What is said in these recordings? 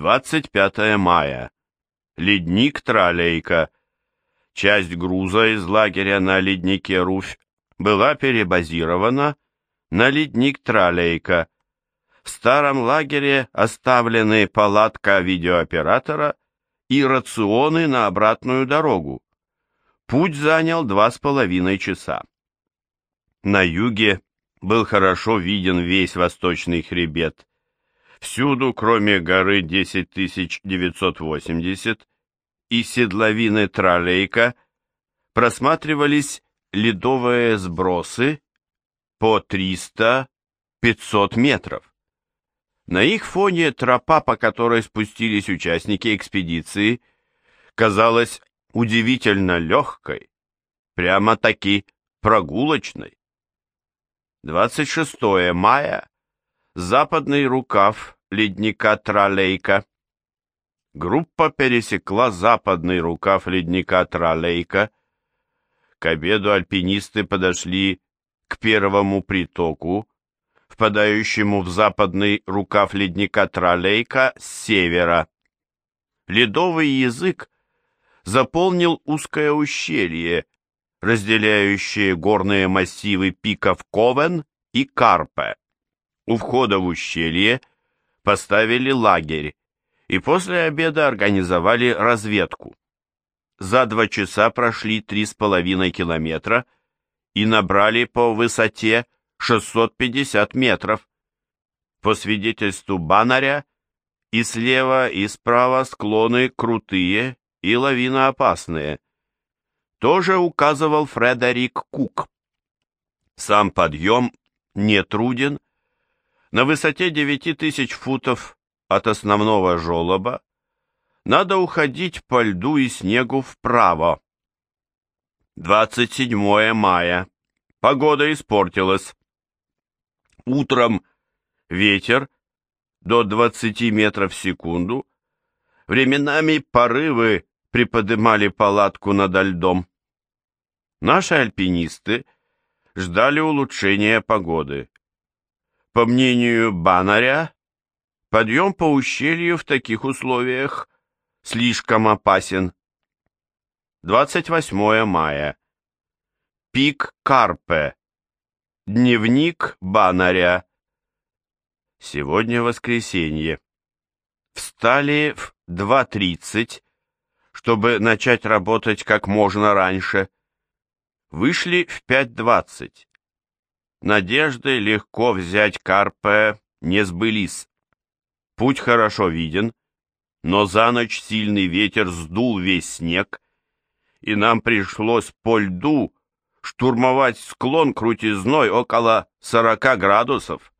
25 мая. Ледник Тралейка. Часть груза из лагеря на леднике Руфь была перебазирована на ледник Тралейка. В старом лагере оставлены палатка видеооператора и рационы на обратную дорогу. Путь занял два с половиной часа. На юге был хорошо виден весь восточный хребет. Всюду, кроме горы 10980 и седловины Тралейка, просматривались ледовые сбросы по 300-500 метров. На их фоне тропа, по которой спустились участники экспедиции, казалась удивительно легкой, прямо-таки прогулочной. 26 мая, западный рукав ледника Тралейка. Группа пересекла западный рукав ледника Тралейка. К обеду альпинисты подошли к первому притоку, впадающему в западный рукав ледника Тралейка с севера. Ледовый язык заполнил узкое ущелье, разделяющее горные массивы пиков Ковен и Карпе. У входа в ущелье поставили лагерь и после обеда организовали разведку. За два часа прошли три с половиной километра и набрали по высоте 650 метров. По свидетельству Банаря, и слева, и справа склоны крутые и лавиноопасные. Тоже указывал Фредерик Кук. Сам подъем не труден. На высоте 9000 футов от основного желоба надо уходить по льду и снегу вправо. 27 мая. Погода испортилась. Утром ветер до 20 метров в секунду, временами порывы приподнимали палатку над льдом. Наши альпинисты ждали улучшения погоды. По мнению Банаря, подъем по ущелью в таких условиях слишком опасен. 28 мая. Пик Карпе. Дневник Банаря. Сегодня воскресенье. Встали в 2.30, чтобы начать работать как можно раньше. Вышли в 5.20. Надежды легко взять Карпе не сбылись. Путь хорошо виден, но за ночь сильный ветер сдул весь снег, и нам пришлось по льду штурмовать склон крутизной около 40 градусов.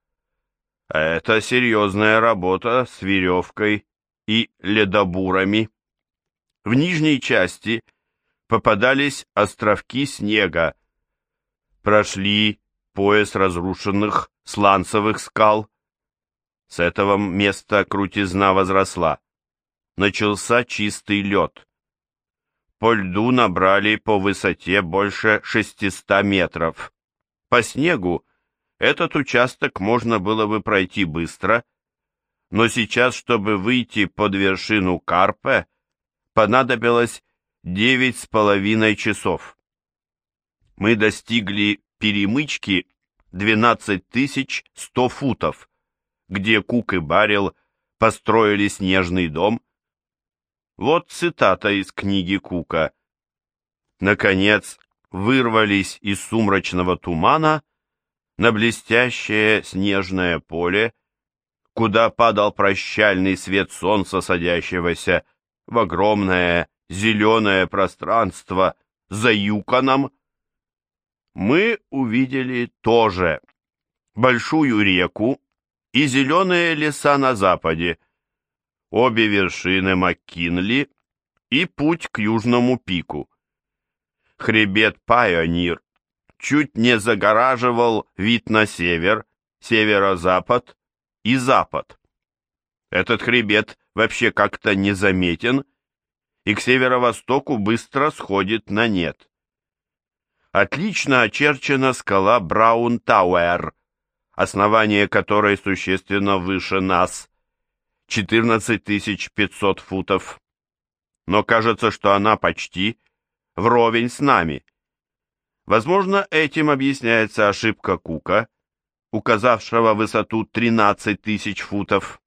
Это серьезная работа с веревкой и ледобурами. В нижней части попадались островки снега. Прошли пояс разрушенных сланцевых скал. С этого места крутизна возросла. Начался чистый лед. По льду набрали по высоте больше 600 метров. По снегу этот участок можно было бы пройти быстро, но сейчас, чтобы выйти под вершину Карпе, понадобилось девять с половиной часов. Мы достигли перемычки 12100 футов, где Кук и Баррел построили снежный дом, вот цитата из книги Кука. Наконец, вырвались из сумрачного тумана на блестящее снежное поле, куда падал прощальный свет солнца, садящегося в огромное зеленое пространство за Юконом. Мы увидели тоже большую реку и зеленые леса на западе, обе вершины Маккинли и путь к южному пику. Хребет Пайонир чуть не загораживал вид на север, северо-запад и запад. Этот хребет вообще как-то незаметен и к северо-востоку быстро сходит на нет. Отлично очерчена скала Браун-Тауэр, основание которой существенно выше нас, 14 500 футов. Но кажется, что она почти вровень с нами. Возможно, этим объясняется ошибка Кука, указавшего высоту 13 тысяч футов.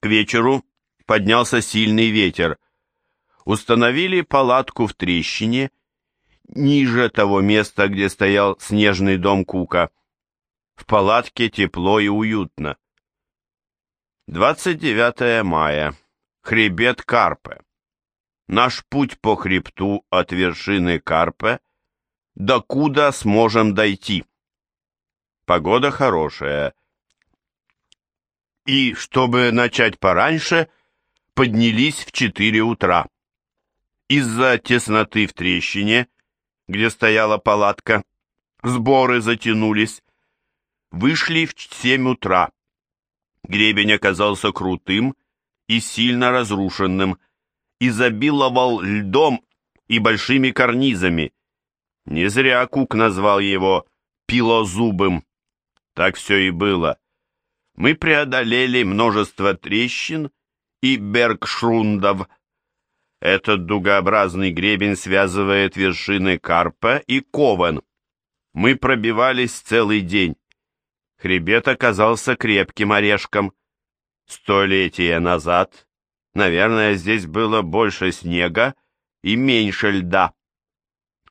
К вечеру поднялся сильный ветер. Установили палатку в трещине, ниже того места, где стоял снежный дом Кука. В палатке тепло и уютно. 29 мая. Хребет Карпе. Наш путь по хребту от вершины Карпе до куда сможем дойти. Погода хорошая. И, чтобы начать пораньше, поднялись в 4 утра. Из-за тесноты в трещине, где стояла палатка, сборы затянулись, вышли в 7 утра. Гребень оказался крутым и сильно разрушенным, изобиловал льдом и большими карнизами. Не зря Кук назвал его «пилозубым». Так все и было. Мы преодолели множество трещин и бергшрундов. Этот дугообразный гребень связывает вершины Карпа и Ковен. Мы пробивались целый день. Хребет оказался крепким орешком. Столетия назад, наверное, здесь было больше снега и меньше льда.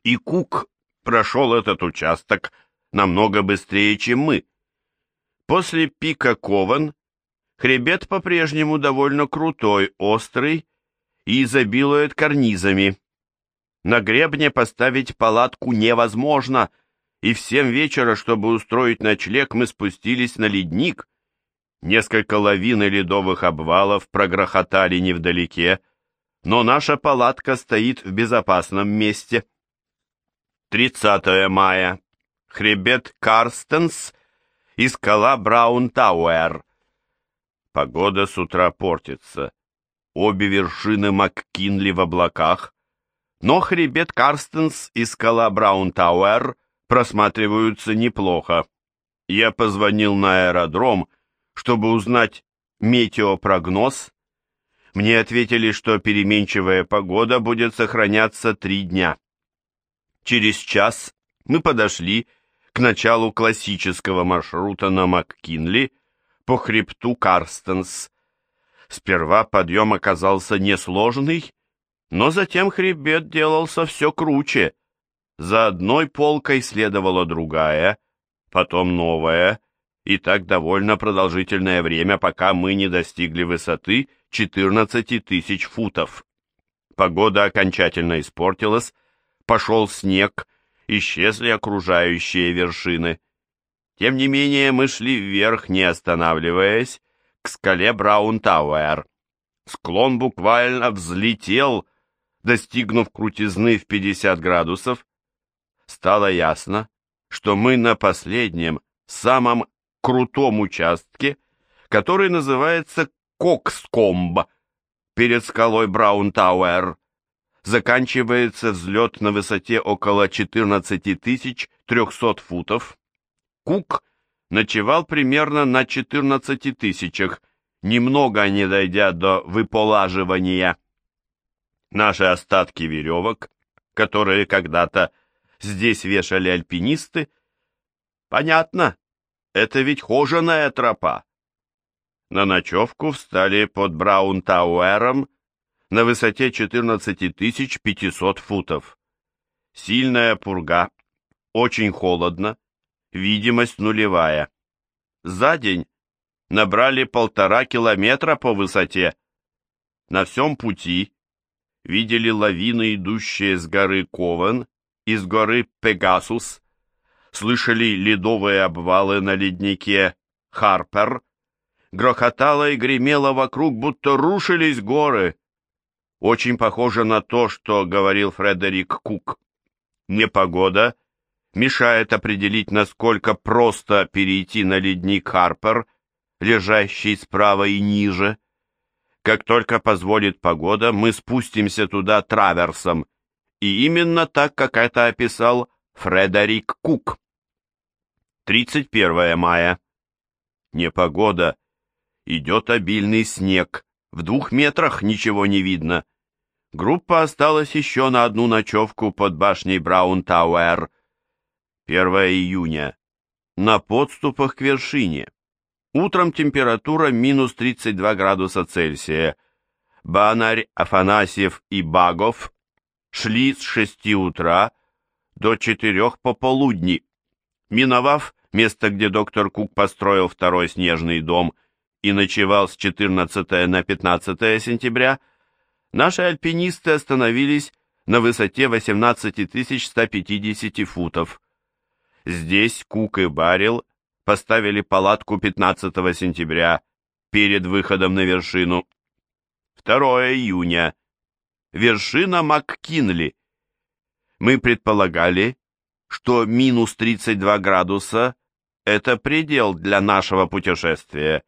И Кук прошел этот участок намного быстрее, чем мы. После пика Кован хребет по-прежнему довольно крутой, острый и изобилует карнизами. На гребне поставить палатку невозможно — и в семь вечера, чтобы устроить ночлег, мы спустились на ледник. Несколько лавин и ледовых обвалов прогрохотали невдалеке, но наша палатка стоит в безопасном месте. 30 мая. Хребет Карстенс и скала Браун-Тауэр. Погода с утра портится. Обе вершины МакКинли в облаках, но хребет Карстенс и скала Браун-Тауэр — просматриваются неплохо. Я позвонил на аэродром, чтобы узнать метеопрогноз. Мне ответили, что переменчивая погода будет сохраняться три дня. Через час мы подошли к началу классического маршрута на МакКинли по хребту Карстенс. Сперва подъем оказался несложный, но затем хребет делался все круче. За одной полкой следовала другая, потом новая, и так довольно продолжительное время, пока мы не достигли высоты 14 тысяч футов. Погода окончательно испортилась, пошел снег, исчезли окружающие вершины. Тем не менее мы шли вверх, не останавливаясь, к скале Браун-Тауэр. Склон буквально взлетел, достигнув крутизны в 50 градусов, стало ясно, что мы на последнем, самом крутом участке, который называется Кокскомб, перед скалой Браун-Тауэр. Заканчивается взлет на высоте около 14 300 футов. Кук ночевал примерно на 14 тысячах, немного не дойдя до выполаживания. Наши остатки веревок, которые когда-то здесь вешали альпинисты. Понятно, это ведь хоженая тропа. На ночевку встали под Браун-Тауэром на высоте 14 500 футов. Сильная пурга, очень холодно, видимость нулевая. За день набрали полтора километра по высоте. На всем пути видели лавины, идущие с горы Ковен из горы Пегасус, слышали ледовые обвалы на леднике Харпер, грохотало и гремело вокруг, будто рушились горы. Очень похоже на то, что говорил Фредерик Кук. Непогода мешает определить, насколько просто перейти на ледник Харпер, лежащий справа и ниже. Как только позволит погода, мы спустимся туда траверсом — и именно так, как это описал Фредерик Кук. 31 мая. Непогода Идет обильный снег, в двух метрах ничего не видно. Группа осталась еще на одну ночевку под башней Браун-Тауэр. 1 июня. На подступах к вершине. Утром температура минус 32 градуса Цельсия. Банарь, Афанасьев и Багов шли с 6 утра до 4 пополудни. Миновав место, где доктор Кук построил второй снежный дом и ночевал с 14 на 15 сентября, наши альпинисты остановились на высоте 18 150 футов. Здесь Кук и Баррил поставили палатку 15 сентября перед выходом на вершину. 2 июня. Вершина МакКинли. Мы предполагали, что минус 32 градуса – это предел для нашего путешествия.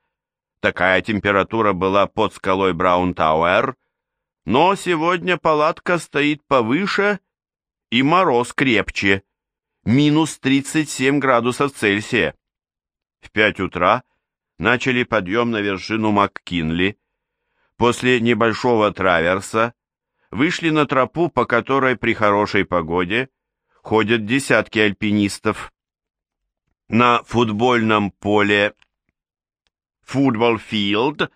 Такая температура была под скалой Браун-Тауэр, но сегодня палатка стоит повыше и мороз крепче – минус 37 градусов Цельсия. В 5 утра начали подъем на вершину МакКинли. После небольшого траверса вышли на тропу, по которой при хорошей погоде ходят десятки альпинистов. На футбольном поле футбол-филд,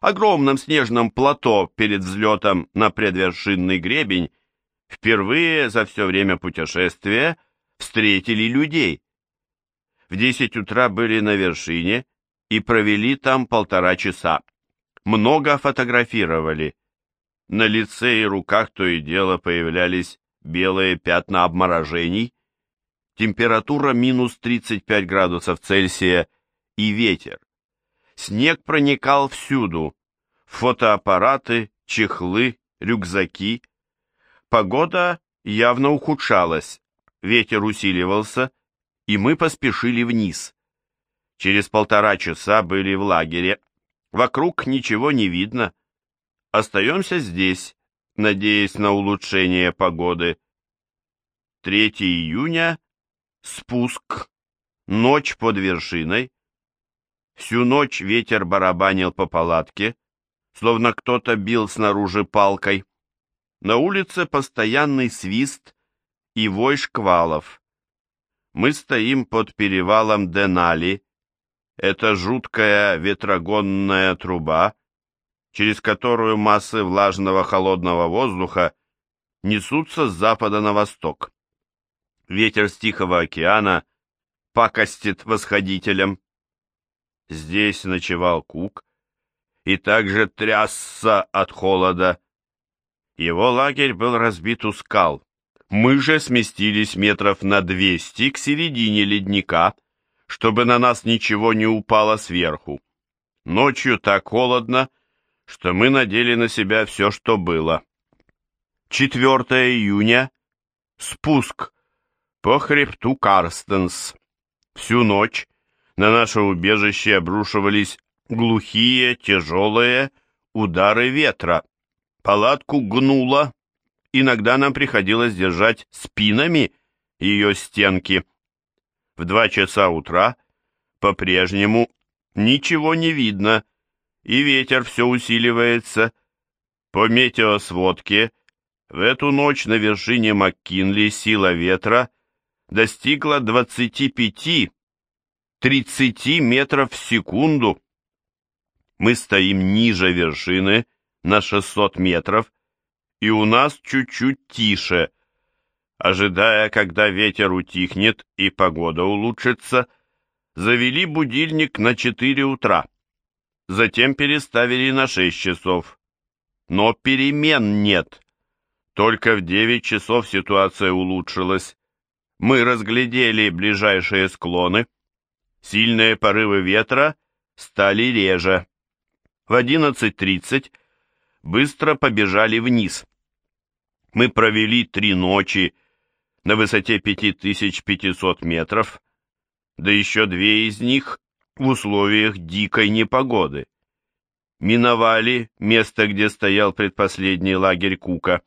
огромном снежном плато перед взлетом на предвершинный гребень, впервые за все время путешествия встретили людей. В 10 утра были на вершине и провели там полтора часа. Много фотографировали. На лице и руках то и дело появлялись белые пятна обморожений, температура минус 35 градусов Цельсия и ветер. Снег проникал всюду, фотоаппараты, чехлы, рюкзаки. Погода явно ухудшалась, ветер усиливался, и мы поспешили вниз. Через полтора часа были в лагере. Вокруг ничего не видно. Остаемся здесь, надеясь на улучшение погоды. 3 июня. Спуск. Ночь под вершиной. Всю ночь ветер барабанил по палатке, словно кто-то бил снаружи палкой. На улице постоянный свист и вой шквалов. Мы стоим под перевалом Денали. Это жуткая ветрогонная труба, через которую массы влажного холодного воздуха несутся с запада на восток. Ветер с Тихого океана пакостит восходителям. Здесь ночевал Кук и также трясся от холода. Его лагерь был разбит у скал. Мы же сместились метров на двести к середине ледника, чтобы на нас ничего не упало сверху. Ночью так холодно, что мы надели на себя все, что было. 4 июня. Спуск по хребту Карстенс. Всю ночь на наше убежище обрушивались глухие, тяжелые удары ветра. Палатку гнуло, Иногда нам приходилось держать спинами ее стенки. В два часа утра по-прежнему ничего не видно, и ветер все усиливается. По метеосводке в эту ночь на вершине МакКинли сила ветра достигла 25-30 метров в секунду. Мы стоим ниже вершины на 600 метров, и у нас чуть-чуть тише. Ожидая, когда ветер утихнет и погода улучшится, завели будильник на 4 утра. Затем переставили на 6 часов. Но перемен нет. Только в 9 часов ситуация улучшилась. Мы разглядели ближайшие склоны. Сильные порывы ветра стали реже. В 11.30 быстро побежали вниз. Мы провели три ночи на высоте 5500 метров, да еще две из них в условиях дикой непогоды. Миновали место, где стоял предпоследний лагерь Кука.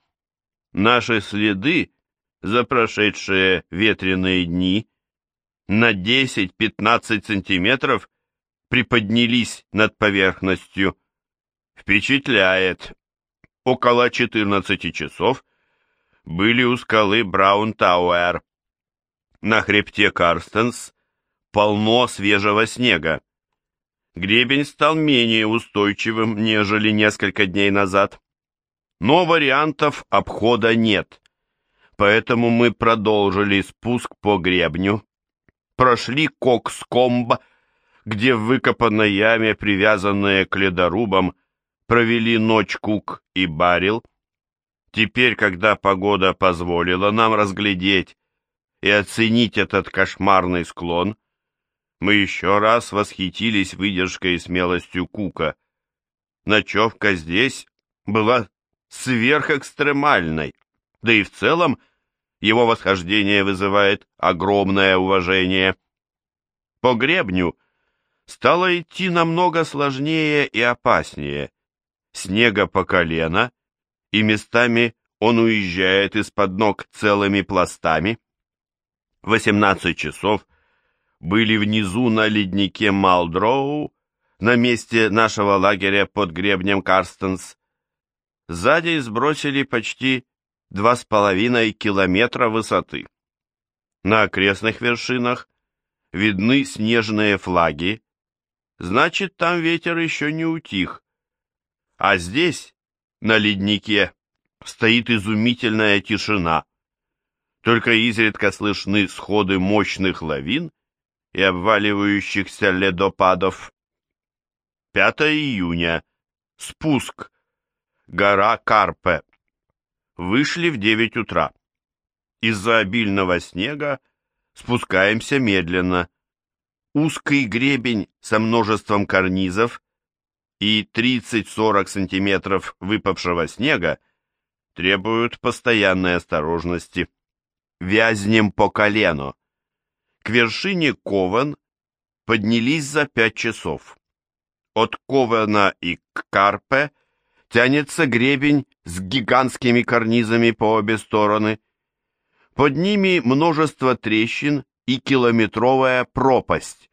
Наши следы за прошедшие ветреные дни на 10-15 сантиметров приподнялись над поверхностью. Впечатляет. Около 14 часов были у скалы Браун-Тауэр. На хребте Карстенс полно свежего снега. Гребень стал менее устойчивым, нежели несколько дней назад. Но вариантов обхода нет. Поэтому мы продолжили спуск по гребню, прошли Кокскомб, где в выкопанной яме, привязанные к ледорубам, провели ночь Кук и Барил. Теперь, когда погода позволила нам разглядеть и оценить этот кошмарный склон, мы еще раз восхитились выдержкой и смелостью Кука. Ночевка здесь была сверхэкстремальной, да и в целом его восхождение вызывает огромное уважение. По гребню стало идти намного сложнее и опаснее. Снега по колено, и местами он уезжает из-под ног целыми пластами. 18 часов были внизу на леднике Малдроу, на месте нашего лагеря под гребнем Карстенс. Сзади сбросили почти два с половиной километра высоты. На окрестных вершинах видны снежные флаги, значит, там ветер еще не утих. А здесь, на леднике, стоит изумительная тишина. Только изредка слышны сходы мощных лавин и обваливающихся ледопадов. 5 июня. Спуск. Гора Карпе. Вышли в 9 утра. Из-за обильного снега спускаемся медленно. Узкий гребень со множеством карнизов и 30-40 сантиметров выпавшего снега требуют постоянной осторожности. Вязнем по колено. К вершине Ковен поднялись за пять часов. От Ковена и к Карпе тянется гребень с гигантскими карнизами по обе стороны. Под ними множество трещин и километровая пропасть.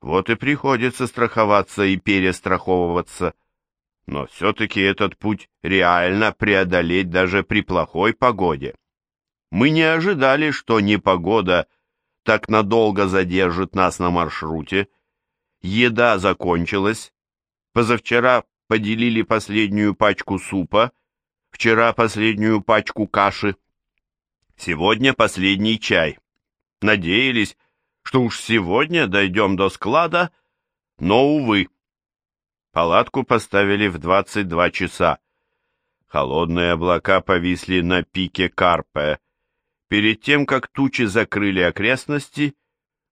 Вот и приходится страховаться и перестраховываться. Но все-таки этот путь реально преодолеть даже при плохой погоде. Мы не ожидали, что непогода так надолго задержит нас на маршруте. Еда закончилась. Позавчера поделили последнюю пачку супа, вчера последнюю пачку каши. Сегодня последний чай. Надеялись, что уж сегодня дойдем до склада, но, увы. Палатку поставили в 22 часа. Холодные облака повисли на пике Карпе, Перед тем, как тучи закрыли окрестности,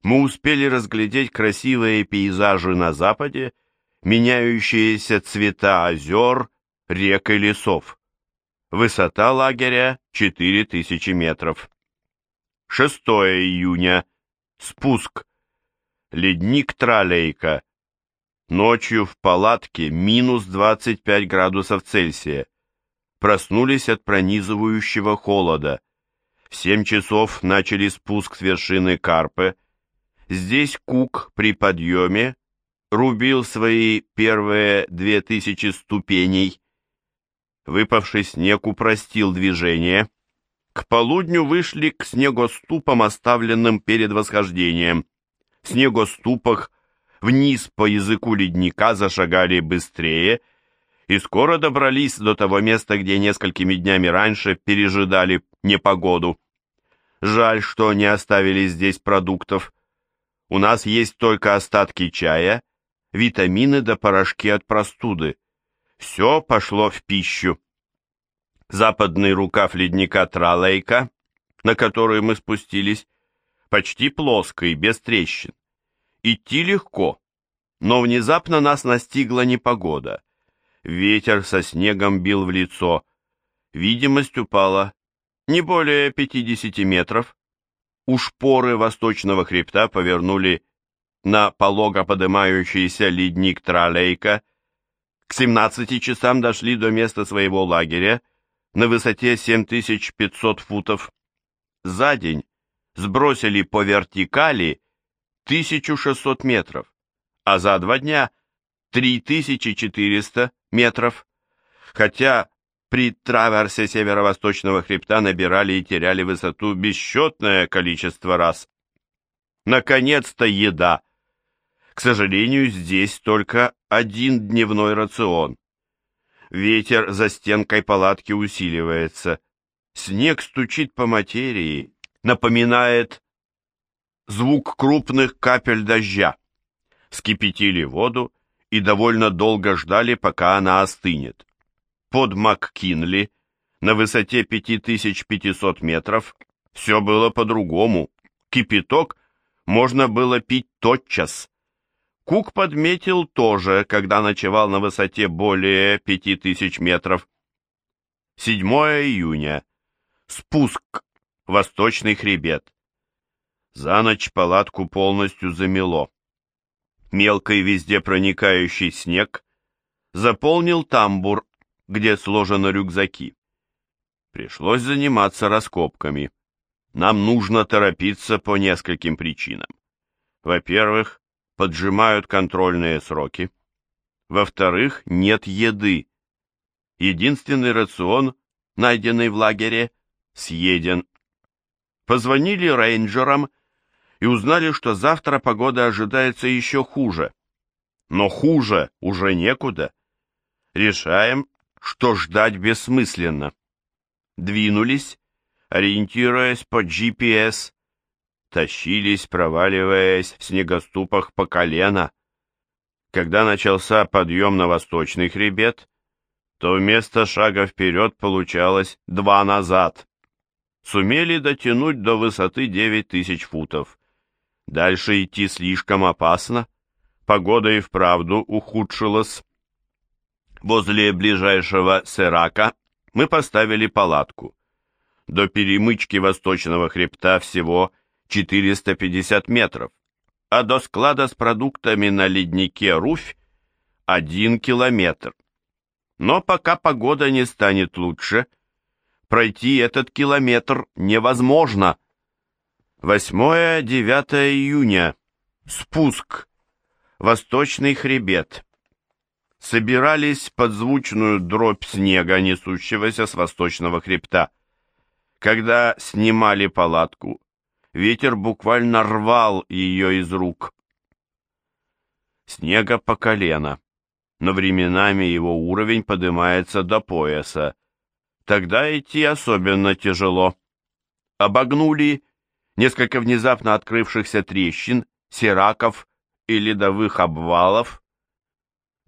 мы успели разглядеть красивые пейзажи на западе, меняющиеся цвета озер, рек и лесов. Высота лагеря 4000 метров. 6 июня. Спуск. Ледник Тралейка. Ночью в палатке минус 25 градусов Цельсия. Проснулись от пронизывающего холода. В семь часов начали спуск с вершины Карпы. Здесь Кук при подъеме рубил свои первые две тысячи ступеней. Выпавший снег упростил движение. К полудню вышли к снегоступам, оставленным перед восхождением. В снегоступах вниз по языку ледника зашагали быстрее и скоро добрались до того места, где несколькими днями раньше пережидали непогоду. Жаль, что не оставили здесь продуктов. У нас есть только остатки чая, витамины да порошки от простуды. Все пошло в пищу. Западный рукав ледника Тралейка, на который мы спустились, почти плоский, без трещин. Идти легко, но внезапно нас настигла непогода. Ветер со снегом бил в лицо. Видимость упала не более 50 метров. У шпоры восточного хребта повернули на полого поднимающийся ледник Тралейка. К 17 часам дошли до места своего лагеря на высоте 7500 футов. За день сбросили по вертикали 1600 метров, а за два дня 3400 метров, хотя при траверсе северо-восточного хребта набирали и теряли высоту бесчетное количество раз. Наконец-то еда. К сожалению, здесь только один дневной рацион. Ветер за стенкой палатки усиливается. Снег стучит по материи, напоминает звук крупных капель дождя. Скипятили воду и довольно долго ждали, пока она остынет. Под МакКинли, на высоте 5500 метров, все было по-другому. Кипяток можно было пить тотчас. Кук подметил тоже, когда ночевал на высоте более 5000 метров. 7 июня. Спуск. Восточный хребет. За ночь палатку полностью замело. Мелкий везде проникающий снег заполнил тамбур, где сложены рюкзаки. Пришлось заниматься раскопками. Нам нужно торопиться по нескольким причинам. Во-первых, поджимают контрольные сроки. Во-вторых, нет еды. Единственный рацион, найденный в лагере, съеден. Позвонили рейнджерам и узнали, что завтра погода ожидается еще хуже. Но хуже уже некуда. Решаем, что ждать бессмысленно. Двинулись, ориентируясь по GPS, тащились, проваливаясь в снегоступах по колено. Когда начался подъем на восточный хребет, то вместо шага вперед получалось два назад. Сумели дотянуть до высоты 9000 футов. Дальше идти слишком опасно. Погода и вправду ухудшилась. Возле ближайшего Серака мы поставили палатку. До перемычки восточного хребта всего 450 метров, а до склада с продуктами на леднике Руфь один километр. Но пока погода не станет лучше, пройти этот километр невозможно. 8-9 июня. Спуск. Восточный хребет. Собирались под звучную дробь снега, несущегося с восточного хребта. Когда снимали палатку, ветер буквально рвал ее из рук. Снега по колено, но временами его уровень поднимается до пояса. Тогда идти особенно тяжело. Обогнули несколько внезапно открывшихся трещин, сераков и ледовых обвалов.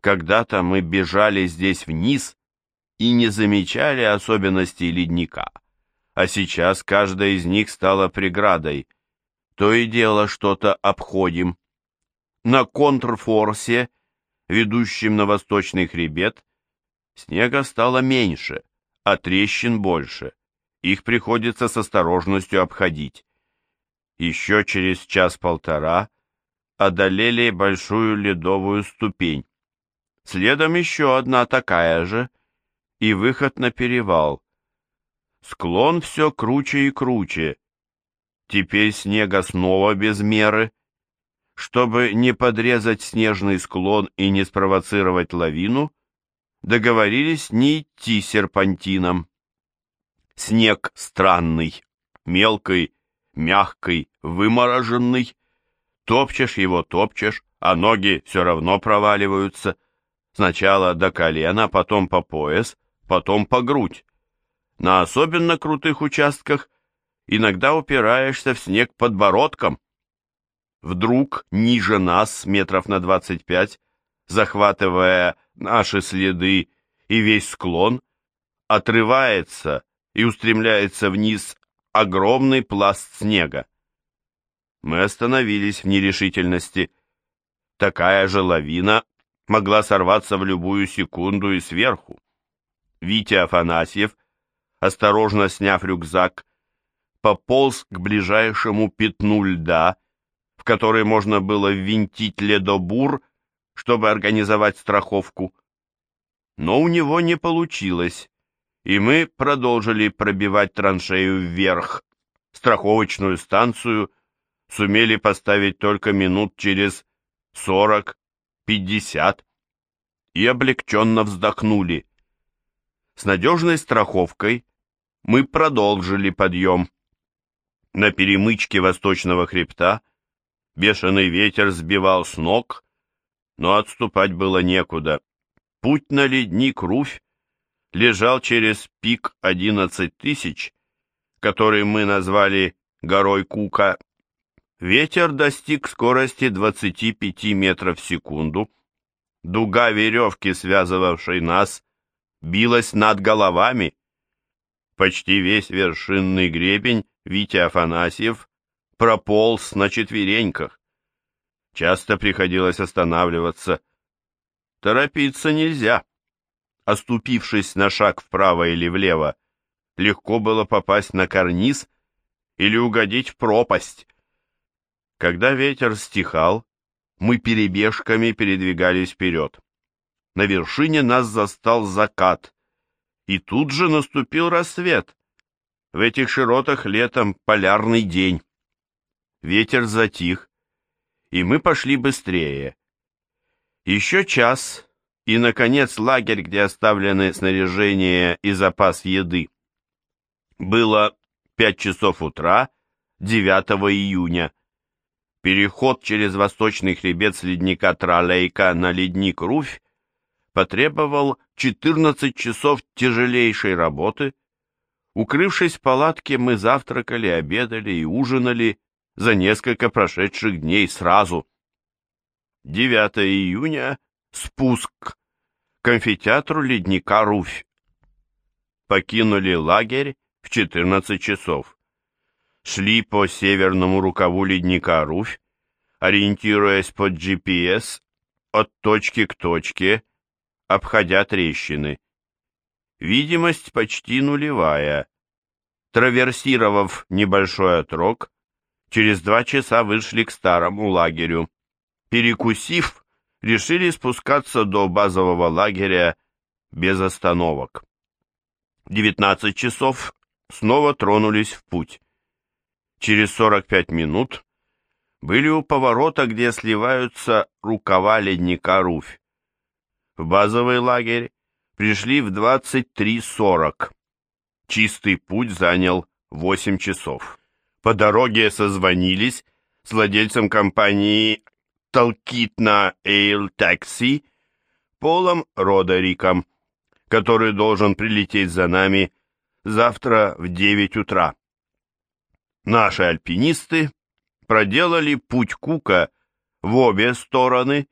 Когда-то мы бежали здесь вниз и не замечали особенностей ледника, а сейчас каждая из них стала преградой. То и дело что-то обходим. На контрфорсе, ведущем на восточный хребет, снега стало меньше, а трещин больше. Их приходится с осторожностью обходить. Еще через час-полтора одолели большую ледовую ступень. Следом еще одна такая же, и выход на перевал. Склон все круче и круче. Теперь снега снова без меры. Чтобы не подрезать снежный склон и не спровоцировать лавину, договорились не идти серпантином. Снег странный, мелкий, мягкий, вымороженный. Топчешь его, топчешь, а ноги все равно проваливаются. Сначала до колена, потом по пояс, потом по грудь. На особенно крутых участках иногда упираешься в снег подбородком. Вдруг ниже нас, метров на двадцать пять, захватывая наши следы и весь склон, отрывается и устремляется вниз огромный пласт снега. Мы остановились в нерешительности. Такая же лавина могла сорваться в любую секунду и сверху. Витя Афанасьев, осторожно сняв рюкзак, пополз к ближайшему пятну льда, в который можно было ввинтить ледобур, чтобы организовать страховку. Но у него не получилось, и мы продолжили пробивать траншею вверх. Страховочную станцию сумели поставить только минут через сорок 50 и облегченно вздохнули. С надежной страховкой мы продолжили подъем. На перемычке восточного хребта бешеный ветер сбивал с ног, но отступать было некуда. Путь на ледник Руфь лежал через пик 11 тысяч, который мы назвали горой Кука. Ветер достиг скорости 25 метров в секунду. Дуга веревки, связывавшей нас, билась над головами. Почти весь вершинный гребень Витя Афанасьев прополз на четвереньках. Часто приходилось останавливаться. Торопиться нельзя. Оступившись на шаг вправо или влево, легко было попасть на карниз или угодить в пропасть. Когда ветер стихал, мы перебежками передвигались вперед. На вершине нас застал закат, и тут же наступил рассвет. В этих широтах летом полярный день. Ветер затих, и мы пошли быстрее. Еще час, и, наконец, лагерь, где оставлены снаряжение и запас еды. Было пять часов утра, 9 июня. Переход через восточный хребет с ледника Тралейка на ледник Руфь потребовал 14 часов тяжелейшей работы. Укрывшись в палатке, мы завтракали, обедали и ужинали за несколько прошедших дней сразу. 9 июня — спуск к амфитеатру ледника Руфь. Покинули лагерь в 14 часов. Шли по северному рукаву ледника Руфь, ориентируясь под GPS от точки к точке, обходя трещины. Видимость почти нулевая. Траверсировав небольшой отрог, через два часа вышли к старому лагерю. Перекусив, решили спускаться до базового лагеря без остановок. В 19 часов снова тронулись в путь. Через 45 минут были у поворота, где сливаются рукава ледника Руфь. В базовый лагерь пришли в 23.40. Чистый путь занял 8 часов. По дороге созвонились с владельцем компании Талкитна Эйл Такси Полом Родериком, который должен прилететь за нами завтра в 9 утра. Наши альпинисты проделали путь Кука в обе стороны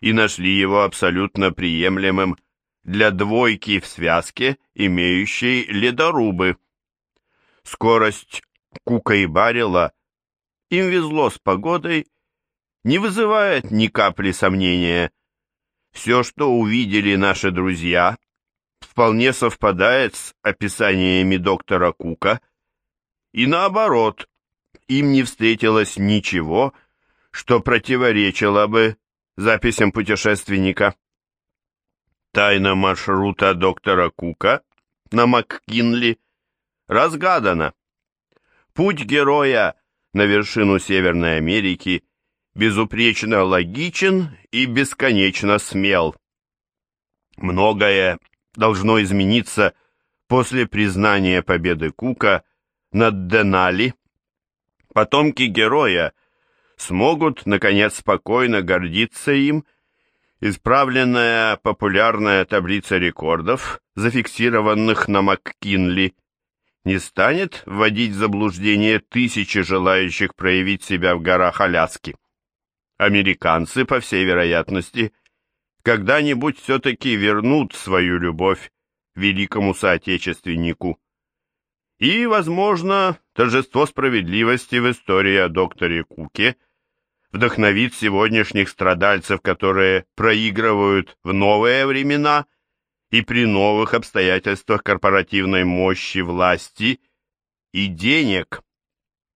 и нашли его абсолютно приемлемым для двойки в связке, имеющей ледорубы. Скорость Кука и Баррела им везло с погодой, не вызывает ни капли сомнения. Все, что увидели наши друзья, вполне совпадает с описаниями доктора Кука, и наоборот, им не встретилось ничего, что противоречило бы записям путешественника. Тайна маршрута доктора Кука на МакКинли разгадана. Путь героя на вершину Северной Америки безупречно логичен и бесконечно смел. Многое должно измениться после признания победы Кука над Денали. Потомки героя смогут, наконец, спокойно гордиться им, исправленная популярная таблица рекордов, зафиксированных на МакКинли, не станет вводить в заблуждение тысячи желающих проявить себя в горах Аляски. Американцы, по всей вероятности, когда-нибудь все-таки вернут свою любовь великому соотечественнику. И, возможно, торжество справедливости в истории о докторе Куке вдохновит сегодняшних страдальцев, которые проигрывают в новые времена и при новых обстоятельствах корпоративной мощи власти и денег.